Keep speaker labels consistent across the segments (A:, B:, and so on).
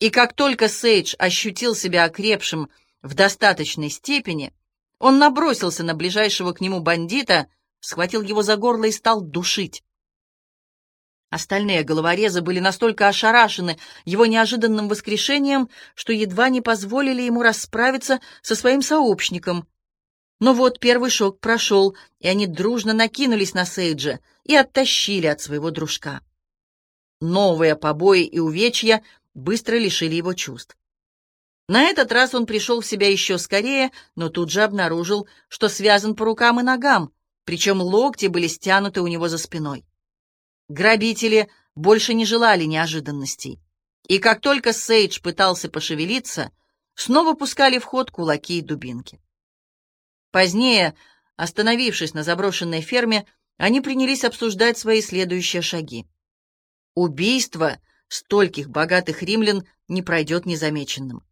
A: И как только Сейдж ощутил себя окрепшим в достаточной степени, он набросился на ближайшего к нему бандита, схватил его за горло и стал душить. Остальные головорезы были настолько ошарашены его неожиданным воскрешением, что едва не позволили ему расправиться со своим сообщником. Но вот первый шок прошел, и они дружно накинулись на Сейджа и оттащили от своего дружка. Новые побои и увечья быстро лишили его чувств. На этот раз он пришел в себя еще скорее, но тут же обнаружил, что связан по рукам и ногам, причем локти были стянуты у него за спиной. Грабители больше не желали неожиданностей. И как только Сейдж пытался пошевелиться, снова пускали в ход кулаки и дубинки. Позднее, остановившись на заброшенной ферме, они принялись обсуждать свои следующие шаги. Убийство стольких богатых римлян не пройдет незамеченным.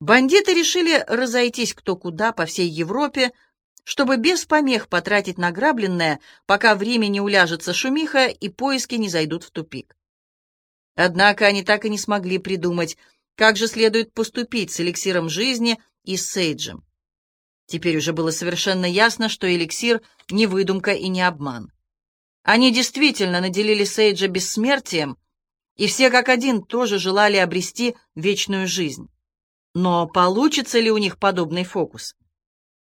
A: Бандиты решили разойтись кто куда по всей Европе, чтобы без помех потратить награбленное, пока в Риме не уляжется шумиха и поиски не зайдут в тупик. Однако они так и не смогли придумать, как же следует поступить с эликсиром жизни и с Сейджем. Теперь уже было совершенно ясно, что эликсир — не выдумка и не обман. Они действительно наделили Сейджа бессмертием, и все как один тоже желали обрести вечную жизнь. Но получится ли у них подобный фокус?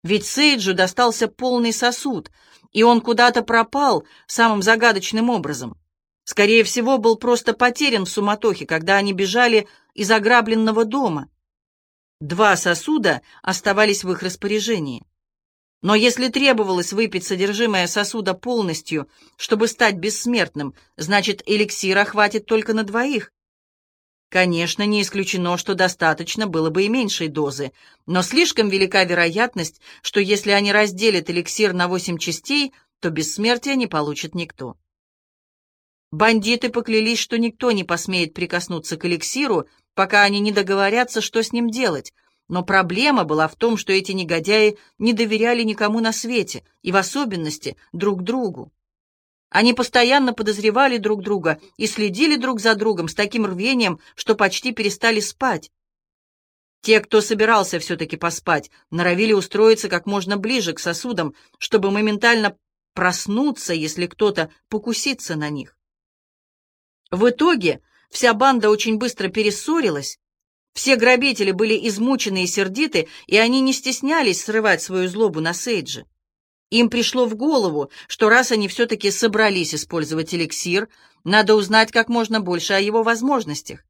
A: Ведь Сейджу достался полный сосуд, и он куда-то пропал самым загадочным образом. Скорее всего, был просто потерян в суматохе, когда они бежали из ограбленного дома. Два сосуда оставались в их распоряжении. Но если требовалось выпить содержимое сосуда полностью, чтобы стать бессмертным, значит, эликсира хватит только на двоих. Конечно, не исключено, что достаточно было бы и меньшей дозы, но слишком велика вероятность, что если они разделят эликсир на восемь частей, то бессмертия не получит никто. Бандиты поклялись, что никто не посмеет прикоснуться к эликсиру, пока они не договорятся, что с ним делать, но проблема была в том, что эти негодяи не доверяли никому на свете, и в особенности друг другу. Они постоянно подозревали друг друга и следили друг за другом с таким рвением, что почти перестали спать. Те, кто собирался все-таки поспать, норовили устроиться как можно ближе к сосудам, чтобы моментально проснуться, если кто-то покусится на них. В итоге вся банда очень быстро перессорилась, все грабители были измучены и сердиты, и они не стеснялись срывать свою злобу на Сейджи. Им пришло в голову, что раз они все-таки собрались использовать эликсир, надо узнать как можно больше о его возможностях.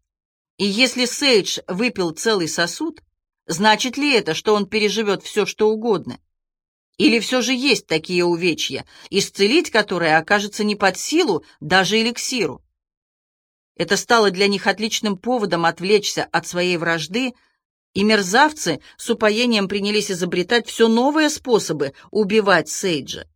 A: И если Сейдж выпил целый сосуд, значит ли это, что он переживет все, что угодно? Или все же есть такие увечья, исцелить которые окажется не под силу даже эликсиру? Это стало для них отличным поводом отвлечься от своей вражды – и мерзавцы с упоением принялись изобретать все новые способы убивать Сейджа.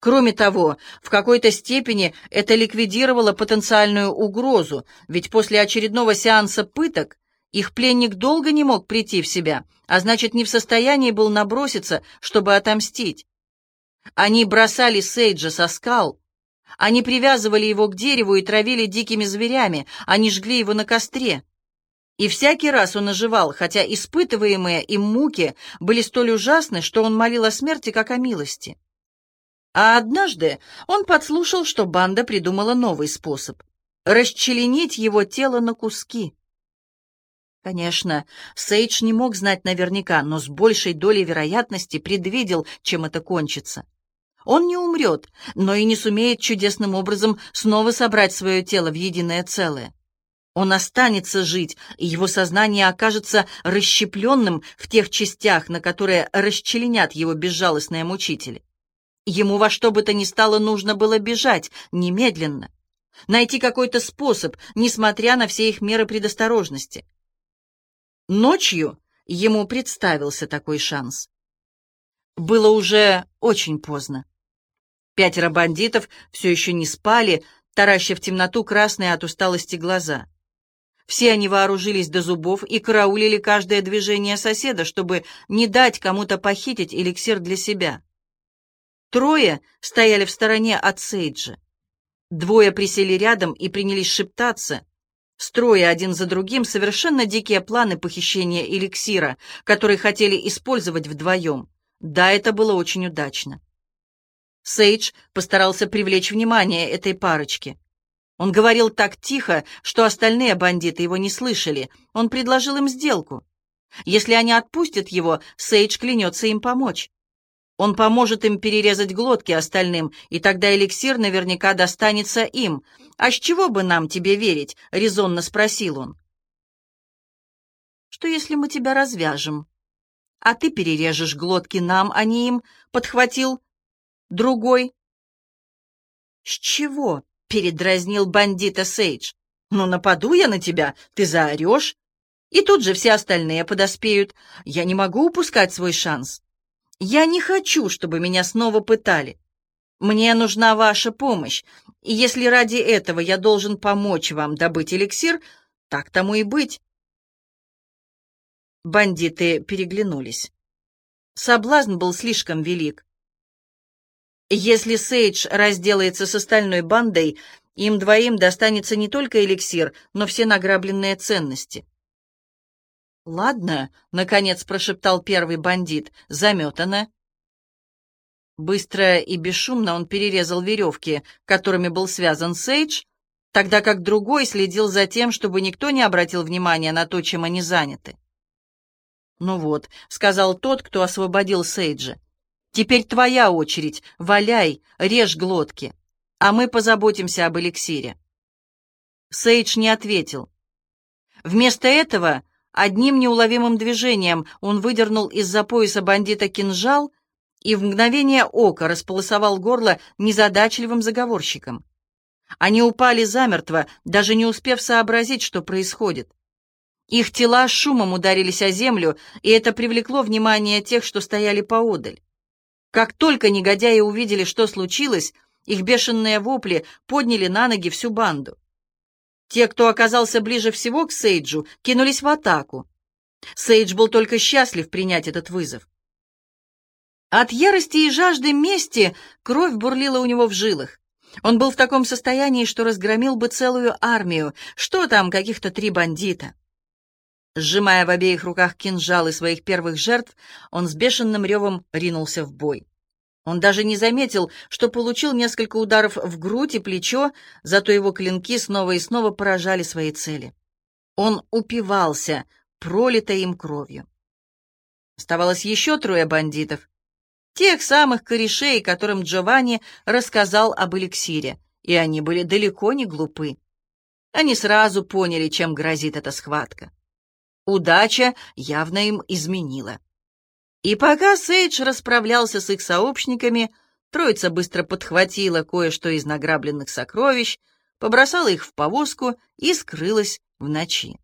A: Кроме того, в какой-то степени это ликвидировало потенциальную угрозу, ведь после очередного сеанса пыток их пленник долго не мог прийти в себя, а значит, не в состоянии был наброситься, чтобы отомстить. Они бросали Сейджа со скал, они привязывали его к дереву и травили дикими зверями, они жгли его на костре. И всякий раз он оживал, хотя испытываемые им муки были столь ужасны, что он молил о смерти как о милости. А однажды он подслушал, что банда придумала новый способ — расчленить его тело на куски. Конечно, Сейдж не мог знать наверняка, но с большей долей вероятности предвидел, чем это кончится. Он не умрет, но и не сумеет чудесным образом снова собрать свое тело в единое целое. Он останется жить, и его сознание окажется расщепленным в тех частях, на которые расчленят его безжалостные мучители. Ему во что бы то ни стало нужно было бежать немедленно, найти какой-то способ, несмотря на все их меры предосторожности. Ночью ему представился такой шанс. Было уже очень поздно. Пятеро бандитов все еще не спали, тараща в темноту красные от усталости глаза. Все они вооружились до зубов и караулили каждое движение соседа, чтобы не дать кому-то похитить эликсир для себя. Трое стояли в стороне от Сейджа. Двое присели рядом и принялись шептаться. строя один за другим совершенно дикие планы похищения эликсира, которые хотели использовать вдвоем. Да, это было очень удачно. Сейдж постарался привлечь внимание этой парочки. Он говорил так тихо, что остальные бандиты его не слышали. Он предложил им сделку. Если они отпустят его, Сейдж клянется им помочь. Он поможет им перерезать глотки остальным, и тогда эликсир наверняка достанется им. «А с чего бы нам тебе верить?» — резонно спросил он. «Что, если мы тебя развяжем? А ты перережешь глотки нам, а не им?» — подхватил другой. «С чего?» — передразнил бандита Сейдж. «Ну, нападу я на тебя, ты заорешь, и тут же все остальные подоспеют. Я не могу упускать свой шанс. Я не хочу, чтобы меня снова пытали. Мне нужна ваша помощь, и если ради этого я должен помочь вам добыть эликсир, так тому и быть. Бандиты переглянулись. Соблазн был слишком велик. Если Сейдж разделается с остальной бандой, им двоим достанется не только эликсир, но все награбленные ценности. «Ладно», — наконец прошептал первый бандит, — «заметано». Быстро и бесшумно он перерезал веревки, которыми был связан Сейдж, тогда как другой следил за тем, чтобы никто не обратил внимания на то, чем они заняты. «Ну вот», — сказал тот, кто освободил Сейджа, — «теперь твоя очередь, валяй, режь глотки, а мы позаботимся об эликсире». Сейдж не ответил. Вместо этого Одним неуловимым движением он выдернул из-за пояса бандита кинжал и в мгновение ока располосовал горло незадачливым заговорщикам. Они упали замертво, даже не успев сообразить, что происходит. Их тела шумом ударились о землю, и это привлекло внимание тех, что стояли поодаль. Как только негодяи увидели, что случилось, их бешеные вопли подняли на ноги всю банду. Те, кто оказался ближе всего к Сейджу, кинулись в атаку. Сейдж был только счастлив принять этот вызов. От ярости и жажды мести кровь бурлила у него в жилах. Он был в таком состоянии, что разгромил бы целую армию. Что там, каких-то три бандита? Сжимая в обеих руках кинжалы своих первых жертв, он с бешеным ревом ринулся в бой. Он даже не заметил, что получил несколько ударов в грудь и плечо, зато его клинки снова и снова поражали свои цели. Он упивался пролитой им кровью. Оставалось еще трое бандитов. Тех самых корешей, которым Джованни рассказал об эликсире, и они были далеко не глупы. Они сразу поняли, чем грозит эта схватка. Удача явно им изменила. И пока Сейдж расправлялся с их сообщниками, троица быстро подхватила кое-что из награбленных сокровищ, побросала их в повозку и скрылась в ночи.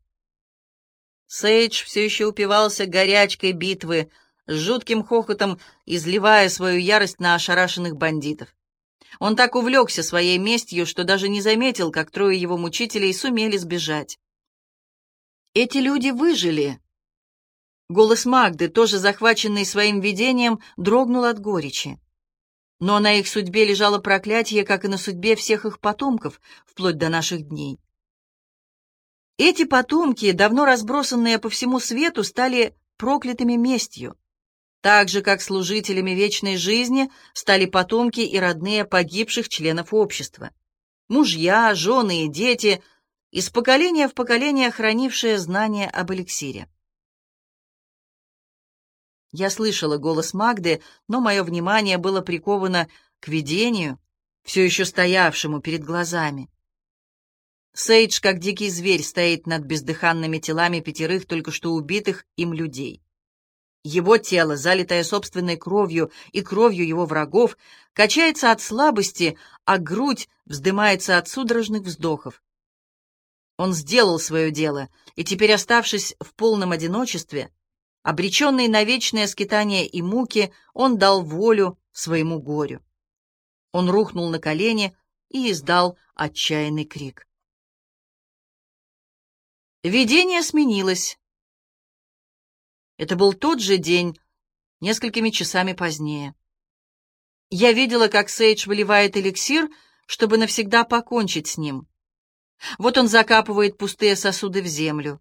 A: Сейдж все еще упивался горячкой битвы, с жутким хохотом изливая свою ярость на ошарашенных бандитов. Он так увлекся своей местью, что даже не заметил, как трое его мучителей сумели сбежать. Эти люди выжили, Голос Магды, тоже захваченный своим видением, дрогнул от горечи. Но на их судьбе лежало проклятие, как и на судьбе всех их потомков, вплоть до наших дней. Эти потомки, давно разбросанные по всему свету, стали проклятыми местью, так же, как служителями вечной жизни стали потомки и родные погибших членов общества. Мужья, жены и дети, из поколения в поколение хранившие знания об эликсире. Я слышала голос Магды, но мое внимание было приковано к видению, все еще стоявшему перед глазами. Сейдж, как дикий зверь, стоит над бездыханными телами пятерых только что убитых им людей. Его тело, залитое собственной кровью и кровью его врагов, качается от слабости, а грудь вздымается от судорожных вздохов. Он сделал свое дело, и теперь, оставшись в полном одиночестве, Обреченный на вечное скитание и муки, он дал волю своему горю. Он рухнул на колени и издал отчаянный крик. Видение сменилось. Это был тот же день, несколькими часами позднее. Я видела, как Сейдж выливает эликсир, чтобы навсегда покончить с ним. Вот он закапывает пустые сосуды в землю,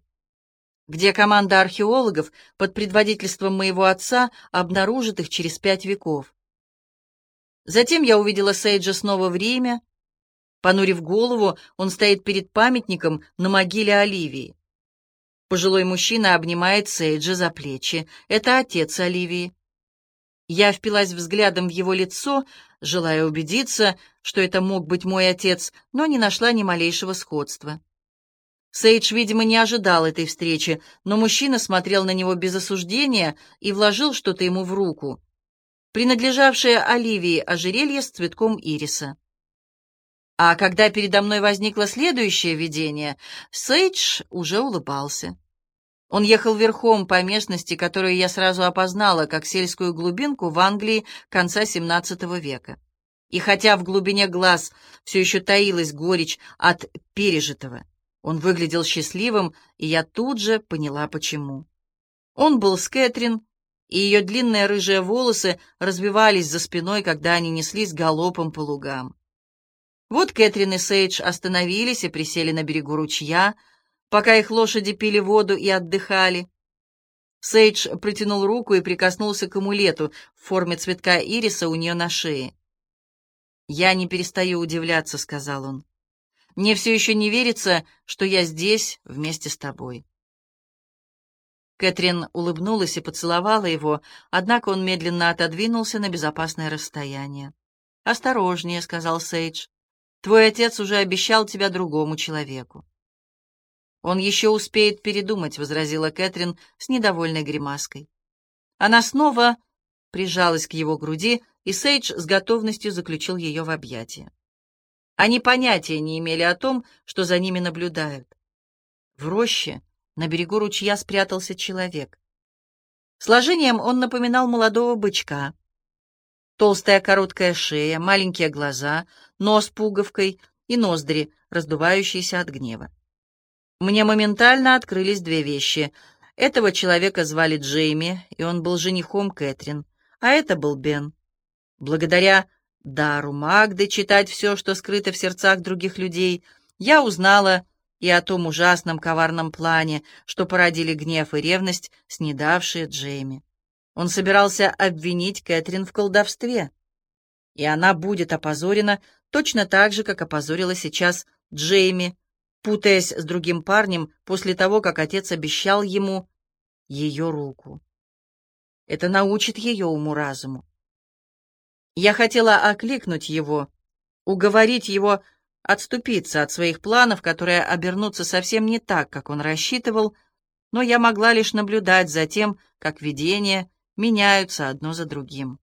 A: где команда археологов под предводительством моего отца обнаружит их через пять веков. Затем я увидела Сейджа снова в Риме. Понурив голову, он стоит перед памятником на могиле Оливии. Пожилой мужчина обнимает Сейджа за плечи. Это отец Оливии. Я впилась взглядом в его лицо, желая убедиться, что это мог быть мой отец, но не нашла ни малейшего сходства. Сейдж, видимо, не ожидал этой встречи, но мужчина смотрел на него без осуждения и вложил что-то ему в руку, принадлежавшее Оливии ожерелье с цветком ириса. А когда передо мной возникло следующее видение, Сейдж уже улыбался. Он ехал верхом по местности, которую я сразу опознала как сельскую глубинку в Англии конца XVII века. И хотя в глубине глаз все еще таилась горечь от пережитого, он выглядел счастливым, и я тут же поняла, почему. Он был с Кэтрин, и ее длинные рыжие волосы развивались за спиной, когда они неслись галопом по лугам. Вот Кэтрин и Сейдж остановились и присели на берегу ручья, пока их лошади пили воду и отдыхали. Сейдж протянул руку и прикоснулся к амулету в форме цветка ириса у нее на шее. «Я не перестаю удивляться», — сказал он. «Мне все еще не верится, что я здесь вместе с тобой». Кэтрин улыбнулась и поцеловала его, однако он медленно отодвинулся на безопасное расстояние. «Осторожнее», — сказал Сейдж. «Твой отец уже обещал тебя другому человеку». «Он еще успеет передумать», — возразила Кэтрин с недовольной гримаской. Она снова прижалась к его груди, и Сейдж с готовностью заключил ее в объятия. Они понятия не имели о том, что за ними наблюдают. В роще на берегу ручья спрятался человек. Сложением он напоминал молодого бычка. Толстая короткая шея, маленькие глаза, нос пуговкой и ноздри, раздувающиеся от гнева. Мне моментально открылись две вещи. Этого человека звали Джейми, и он был женихом Кэтрин, а это был Бен. Благодаря дару Магды читать все, что скрыто в сердцах других людей, я узнала и о том ужасном коварном плане, что породили гнев и ревность, снедавшие Джейми. Он собирался обвинить Кэтрин в колдовстве, и она будет опозорена точно так же, как опозорила сейчас Джейми, путаясь с другим парнем после того, как отец обещал ему ее руку. Это научит ее уму-разуму. Я хотела окликнуть его, уговорить его отступиться от своих планов, которые обернутся совсем не так, как он рассчитывал, но я могла лишь наблюдать за тем, как видения меняются одно за другим.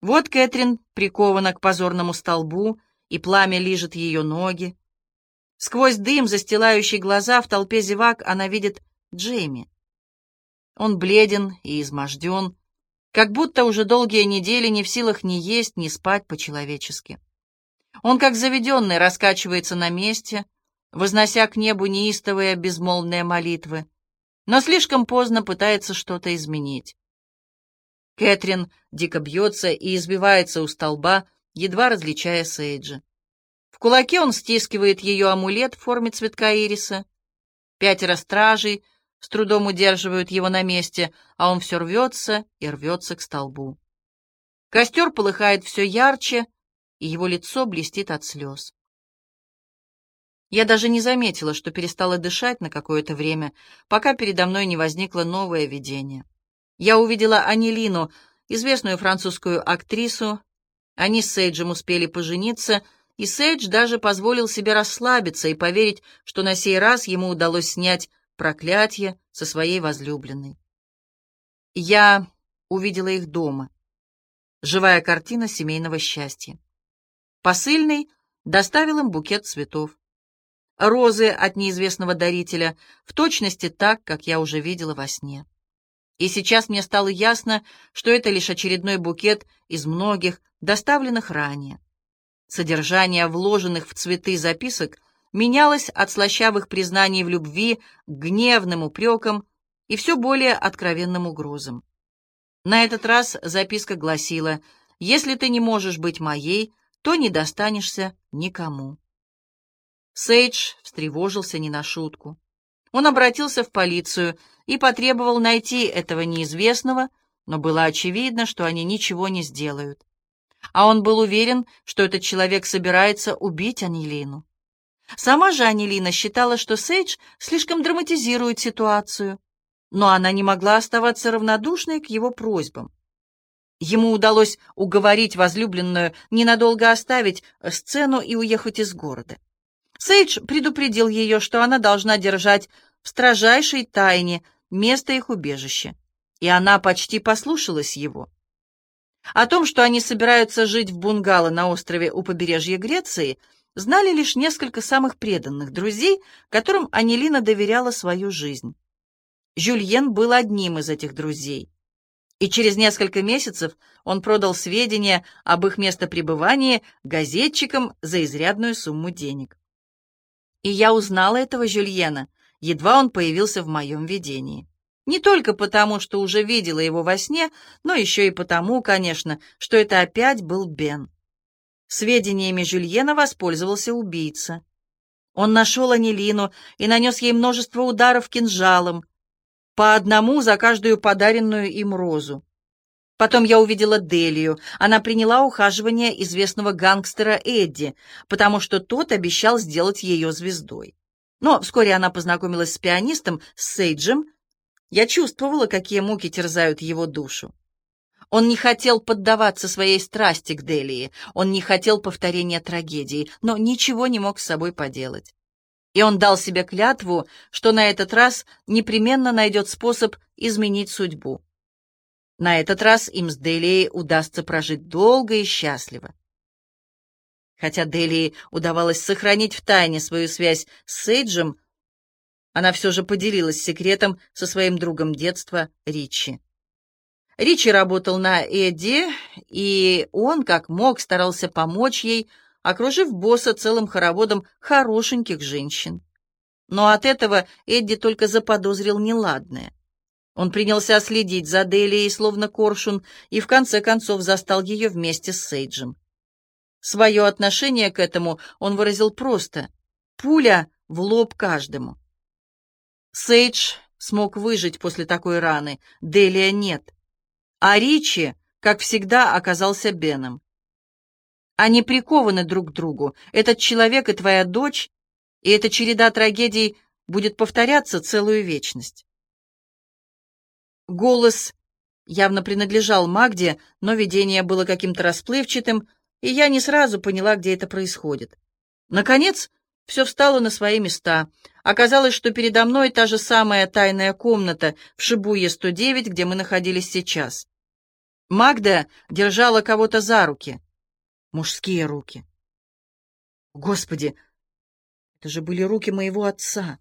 A: Вот Кэтрин прикована к позорному столбу, и пламя лижет ее ноги. Сквозь дым, застилающий глаза, в толпе зевак она видит Джейми. Он бледен и изможден, как будто уже долгие недели не в силах ни есть, ни спать по-человечески. Он, как заведенный, раскачивается на месте, вознося к небу неистовые безмолвные молитвы, но слишком поздно пытается что-то изменить. Кэтрин дико бьется и избивается у столба, едва различая Сейджа. В кулаке он стискивает ее амулет в форме цветка ириса. Пятеро стражей с трудом удерживают его на месте, а он все рвется и рвется к столбу. Костер полыхает все ярче, и его лицо блестит от слез. Я даже не заметила, что перестала дышать на какое-то время, пока передо мной не возникло новое видение. Я увидела Анилину, известную французскую актрису. Они с Сейджем успели пожениться — и Сейдж даже позволил себе расслабиться и поверить, что на сей раз ему удалось снять проклятие со своей возлюбленной. Я увидела их дома. Живая картина семейного счастья. Посыльный доставил им букет цветов. Розы от неизвестного дарителя, в точности так, как я уже видела во сне. И сейчас мне стало ясно, что это лишь очередной букет из многих, доставленных ранее. Содержание вложенных в цветы записок менялось от слащавых признаний в любви к гневным упрекам и все более откровенным угрозам. На этот раз записка гласила «Если ты не можешь быть моей, то не достанешься никому». Сейдж встревожился не на шутку. Он обратился в полицию и потребовал найти этого неизвестного, но было очевидно, что они ничего не сделают. А он был уверен, что этот человек собирается убить Анилину. Сама же Анилина считала, что Сейдж слишком драматизирует ситуацию, но она не могла оставаться равнодушной к его просьбам. Ему удалось уговорить возлюбленную ненадолго оставить сцену и уехать из города. Сейдж предупредил ее, что она должна держать в строжайшей тайне место их убежища, и она почти послушалась его. О том, что они собираются жить в бунгало на острове у побережья Греции, знали лишь несколько самых преданных друзей, которым Анилина доверяла свою жизнь. Жюльен был одним из этих друзей. И через несколько месяцев он продал сведения об их местопребывании газетчикам за изрядную сумму денег. И я узнала этого Жюльена, едва он появился в моем видении. Не только потому, что уже видела его во сне, но еще и потому, конечно, что это опять был Бен. Сведениями Жюльена воспользовался убийца. Он нашел Анилину и нанес ей множество ударов кинжалом, по одному за каждую подаренную им розу. Потом я увидела Делию. Она приняла ухаживание известного гангстера Эдди, потому что тот обещал сделать ее звездой. Но вскоре она познакомилась с пианистом, Сейджем. Я чувствовала, какие муки терзают его душу. Он не хотел поддаваться своей страсти к Делии, он не хотел повторения трагедии, но ничего не мог с собой поделать. И он дал себе клятву, что на этот раз непременно найдет способ изменить судьбу. На этот раз им с Делией удастся прожить долго и счастливо. Хотя Делии удавалось сохранить в тайне свою связь с Сейджем, она все же поделилась секретом со своим другом детства Ричи. Ричи работал на Эдди, и он, как мог, старался помочь ей, окружив босса целым хороводом хорошеньких женщин. Но от этого Эдди только заподозрил неладное. Он принялся следить за Делией, словно коршун, и в конце концов застал ее вместе с Сейджем. Свое отношение к этому он выразил просто — пуля в лоб каждому. Сейдж смог выжить после такой раны, Делия нет. А Ричи, как всегда, оказался Беном. Они прикованы друг к другу. Этот человек и твоя дочь, и эта череда трагедий будет повторяться целую вечность. Голос явно принадлежал Магде, но видение было каким-то расплывчатым, и я не сразу поняла, где это происходит. Наконец, все встало на свои места. Оказалось, что передо мной та же самая тайная комната в Шибуе-109, где мы находились сейчас. Магда держала кого-то за руки. Мужские руки. Господи, это же были руки моего отца.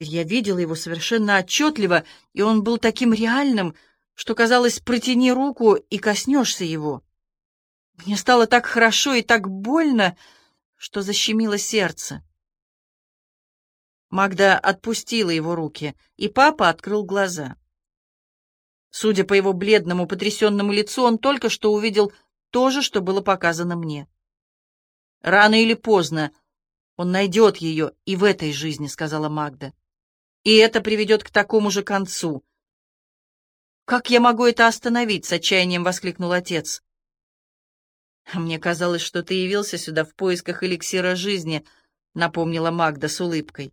A: Я видела его совершенно отчетливо, и он был таким реальным, что, казалось, протяни руку и коснешься его. Мне стало так хорошо и так больно, что защемило сердце. Магда отпустила его руки, и папа открыл глаза. Судя по его бледному, потрясенному лицу, он только что увидел то же, что было показано мне. «Рано или поздно он найдет ее и в этой жизни», — сказала Магда. «И это приведет к такому же концу». «Как я могу это остановить?» — с отчаянием воскликнул отец. «Мне казалось, что ты явился сюда в поисках эликсира жизни», — напомнила Магда с улыбкой.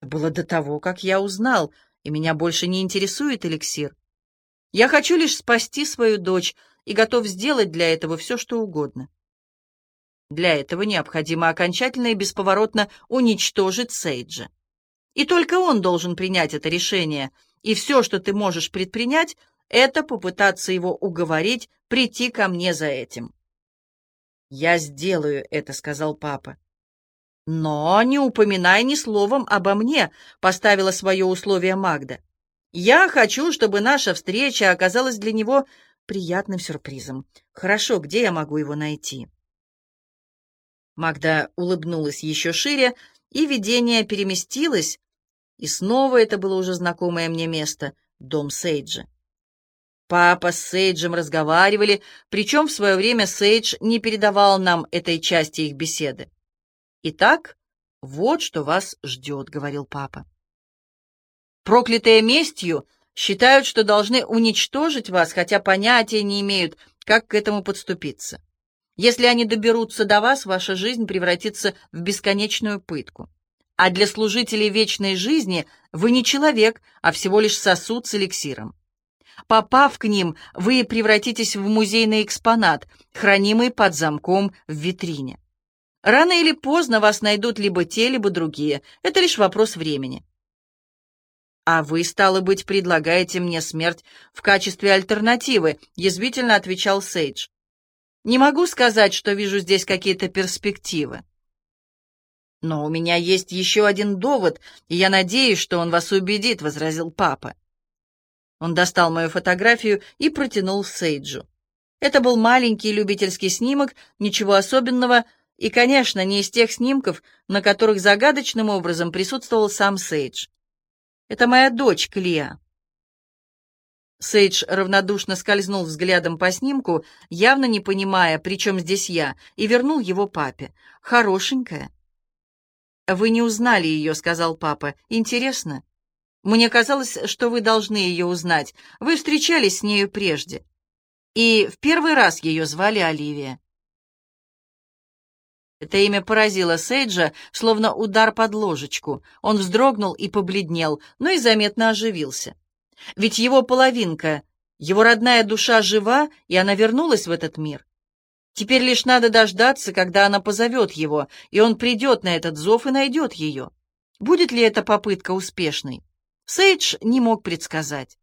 A: «Было до того, как я узнал, и меня больше не интересует эликсир. Я хочу лишь спасти свою дочь и готов сделать для этого все, что угодно. Для этого необходимо окончательно и бесповоротно уничтожить Сейджа. И только он должен принять это решение, и все, что ты можешь предпринять, это попытаться его уговорить прийти ко мне за этим. «Я сделаю это», — сказал папа. «Но не упоминай ни словом обо мне», — поставила свое условие Магда. «Я хочу, чтобы наша встреча оказалась для него приятным сюрпризом. Хорошо, где я могу его найти?» Магда улыбнулась еще шире, и видение переместилось, и снова это было уже знакомое мне место — дом Сейджа. Папа с Сейджем разговаривали, причем в свое время Сейдж не передавал нам этой части их беседы. Итак, вот что вас ждет, — говорил папа. Проклятые местью считают, что должны уничтожить вас, хотя понятия не имеют, как к этому подступиться. Если они доберутся до вас, ваша жизнь превратится в бесконечную пытку. А для служителей вечной жизни вы не человек, а всего лишь сосуд с эликсиром. Попав к ним, вы превратитесь в музейный экспонат, хранимый под замком в витрине. Рано или поздно вас найдут либо те, либо другие. Это лишь вопрос времени. «А вы, стало быть, предлагаете мне смерть в качестве альтернативы», — язвительно отвечал Сейдж. «Не могу сказать, что вижу здесь какие-то перспективы. Но у меня есть еще один довод, и я надеюсь, что он вас убедит», — возразил папа. Он достал мою фотографию и протянул Сейджу. Это был маленький любительский снимок, ничего особенного, и, конечно, не из тех снимков, на которых загадочным образом присутствовал сам Сейдж. Это моя дочь, Клея. Сейдж равнодушно скользнул взглядом по снимку, явно не понимая, при чем здесь я, и вернул его папе. «Хорошенькая». «Вы не узнали ее», — сказал папа. «Интересно?» Мне казалось, что вы должны ее узнать. Вы встречались с нею прежде. И в первый раз ее звали Оливия. Это имя поразило Сейджа, словно удар под ложечку. Он вздрогнул и побледнел, но и заметно оживился. Ведь его половинка, его родная душа жива, и она вернулась в этот мир. Теперь лишь надо дождаться, когда она позовет его, и он придет на этот зов и найдет ее. Будет ли эта попытка успешной? Сейдж не мог предсказать.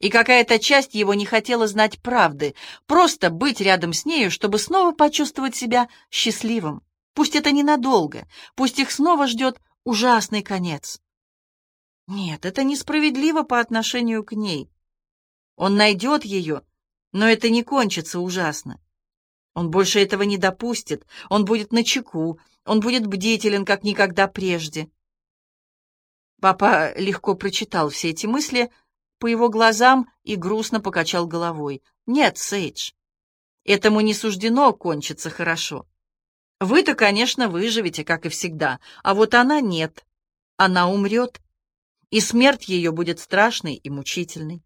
A: И какая-то часть его не хотела знать правды, просто быть рядом с нею, чтобы снова почувствовать себя счастливым. Пусть это ненадолго, пусть их снова ждет ужасный конец. Нет, это несправедливо по отношению к ней. Он найдет ее, но это не кончится ужасно. Он больше этого не допустит, он будет начеку, он будет бдителен, как никогда прежде. Папа легко прочитал все эти мысли по его глазам и грустно покачал головой. «Нет, Сейдж, этому не суждено кончиться хорошо. Вы-то, конечно, выживете, как и всегда, а вот она нет. Она умрет, и смерть ее будет страшной и мучительной.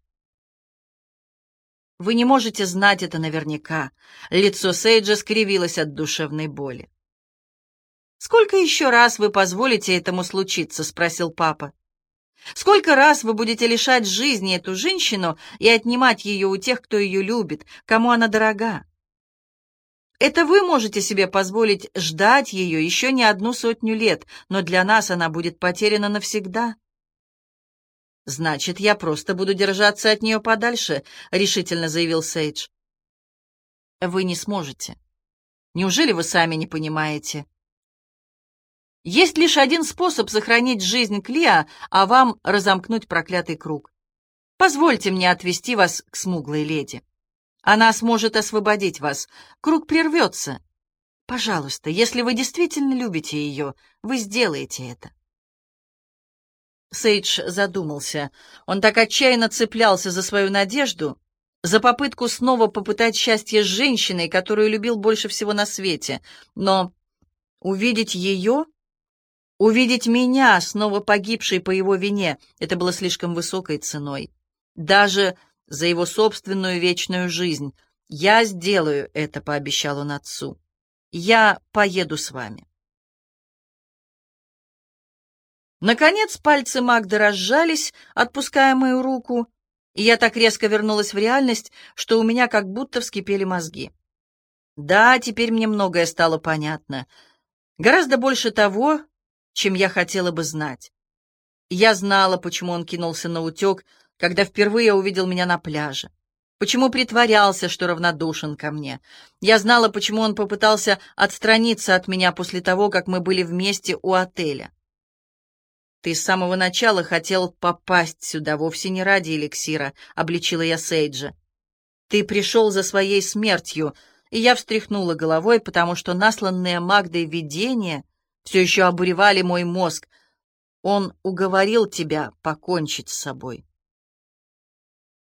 A: Вы не можете знать это наверняка. Лицо Сейджа скривилось от душевной боли. «Сколько еще раз вы позволите этому случиться?» — спросил папа. «Сколько раз вы будете лишать жизни эту женщину и отнимать ее у тех, кто ее любит, кому она дорога? Это вы можете себе позволить ждать ее еще не одну сотню лет, но для нас она будет потеряна навсегда». «Значит, я просто буду держаться от нее подальше», — решительно заявил Сейдж. «Вы не сможете. Неужели вы сами не понимаете?» Есть лишь один способ сохранить жизнь Клиа, а вам разомкнуть проклятый круг. Позвольте мне отвести вас к смуглой леди. Она сможет освободить вас. Круг прервется. Пожалуйста, если вы действительно любите ее, вы сделаете это. Сейдж задумался. Он так отчаянно цеплялся за свою надежду, за попытку снова попытать счастье с женщиной, которую любил больше всего на свете. Но увидеть ее Увидеть меня, снова погибшей по его вине, это было слишком высокой ценой. Даже за его собственную вечную жизнь. «Я сделаю это», — пообещал он отцу. «Я поеду с вами». Наконец пальцы Магды разжались, отпуская мою руку, и я так резко вернулась в реальность, что у меня как будто вскипели мозги. Да, теперь мне многое стало понятно. Гораздо больше того, чем я хотела бы знать. Я знала, почему он кинулся на утек, когда впервые увидел меня на пляже. Почему притворялся, что равнодушен ко мне. Я знала, почему он попытался отстраниться от меня после того, как мы были вместе у отеля. «Ты с самого начала хотел попасть сюда, вовсе не ради эликсира», — обличила я Сейджа. «Ты пришел за своей смертью», и я встряхнула головой, потому что насланные Магдой видения — все еще обуревали мой мозг. Он уговорил тебя покончить с собой.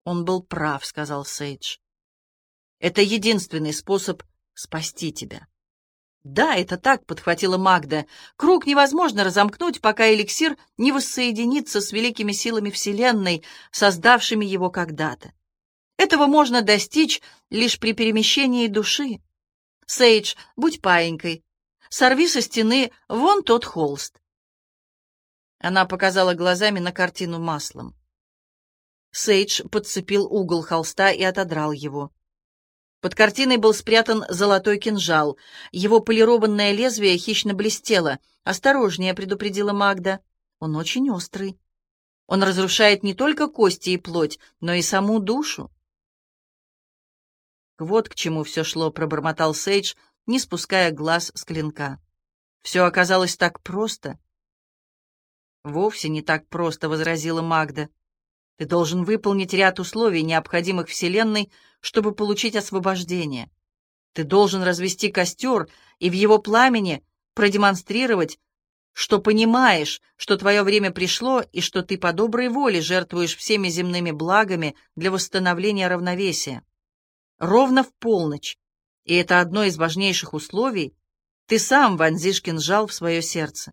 A: Он был прав, сказал Сейдж. Это единственный способ спасти тебя. «Да, это так», — подхватила Магда. «Круг невозможно разомкнуть, пока эликсир не воссоединится с великими силами Вселенной, создавшими его когда-то. Этого можно достичь лишь при перемещении души. Сейдж, будь паинькой, сорви со стены вон тот холст». Она показала глазами на картину маслом. Сейдж подцепил угол холста и отодрал его. Под картиной был спрятан золотой кинжал. Его полированное лезвие хищно блестело. «Осторожнее», — предупредила Магда. «Он очень острый. Он разрушает не только кости и плоть, но и саму душу». «Вот к чему все шло», — пробормотал Сейдж, не спуская глаз с клинка. «Все оказалось так просто». «Вовсе не так просто», — возразила Магда. Ты должен выполнить ряд условий, необходимых Вселенной, чтобы получить освобождение. Ты должен развести костер и в его пламени продемонстрировать, что понимаешь, что твое время пришло и что ты по доброй воле жертвуешь всеми земными благами для восстановления равновесия. Ровно в полночь, и это одно из важнейших условий, ты сам вонзишь кинжал в свое сердце.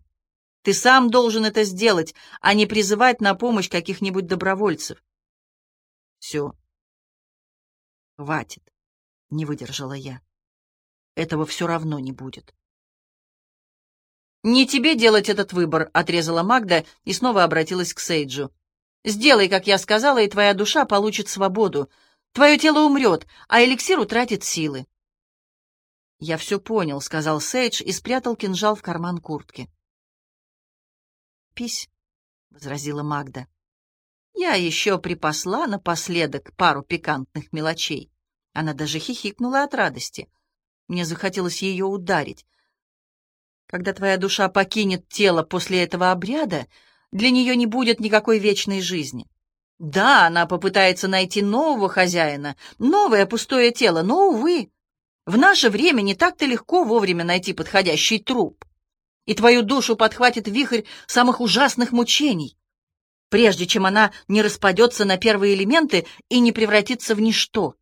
A: Ты сам должен это сделать, а не призывать на помощь каких-нибудь добровольцев. Все. Хватит, не выдержала я. Этого все равно не будет. «Не тебе делать этот выбор», — отрезала Магда и снова обратилась к Сейджу. «Сделай, как я сказала, и твоя душа получит свободу. Твое тело умрет, а эликсир утратит силы». «Я все понял», — сказал Сейдж и спрятал кинжал в карман куртки пись, — возразила Магда. Я еще припасла напоследок пару пикантных мелочей. Она даже хихикнула от радости. Мне захотелось ее ударить. Когда твоя душа покинет тело после этого обряда, для нее не будет никакой вечной жизни. Да, она попытается найти нового хозяина, новое пустое тело, но, увы, в наше время не так-то легко вовремя найти подходящий труп и твою душу подхватит вихрь самых ужасных мучений, прежде чем она не распадется на первые элементы и не превратится в ничто.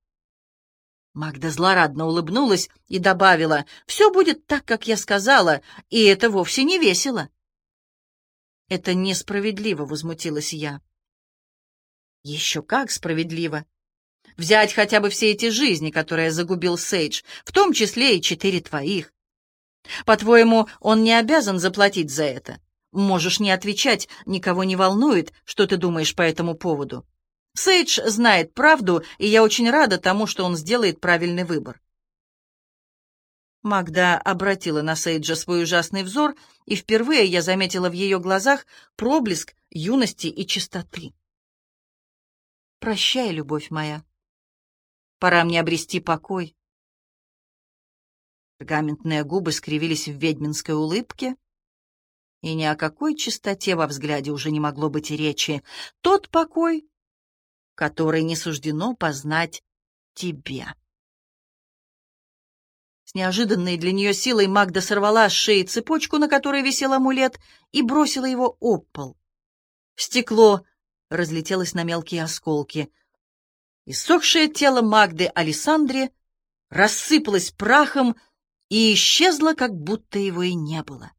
A: Магда злорадно улыбнулась и добавила, «Все будет так, как я сказала, и это вовсе не весело». «Это несправедливо», — возмутилась я. «Еще как справедливо. Взять хотя бы все эти жизни, которые загубил Сейдж, в том числе и четыре твоих. По-твоему, он не обязан заплатить за это? Можешь не отвечать, никого не волнует, что ты думаешь по этому поводу. Сейдж знает правду, и я очень рада тому, что он сделает правильный выбор. Магда обратила на Сейджа свой ужасный взор, и впервые я заметила в ее глазах проблеск юности и чистоты. «Прощай, любовь моя. Пора мне обрести покой. Пергаментные губы скривились в ведьминской улыбке, и ни о какой чистоте во взгляде уже не могло быть и речи. Тот покой, который не суждено познать тебе. С неожиданной для нее силой Магда сорвала с шеи цепочку, на которой висел амулет, и бросила его об пол. Стекло разлетелось на мелкие осколки. Иссохшее тело Магды Александре рассыпалось прахом, и исчезла, как будто его и не было.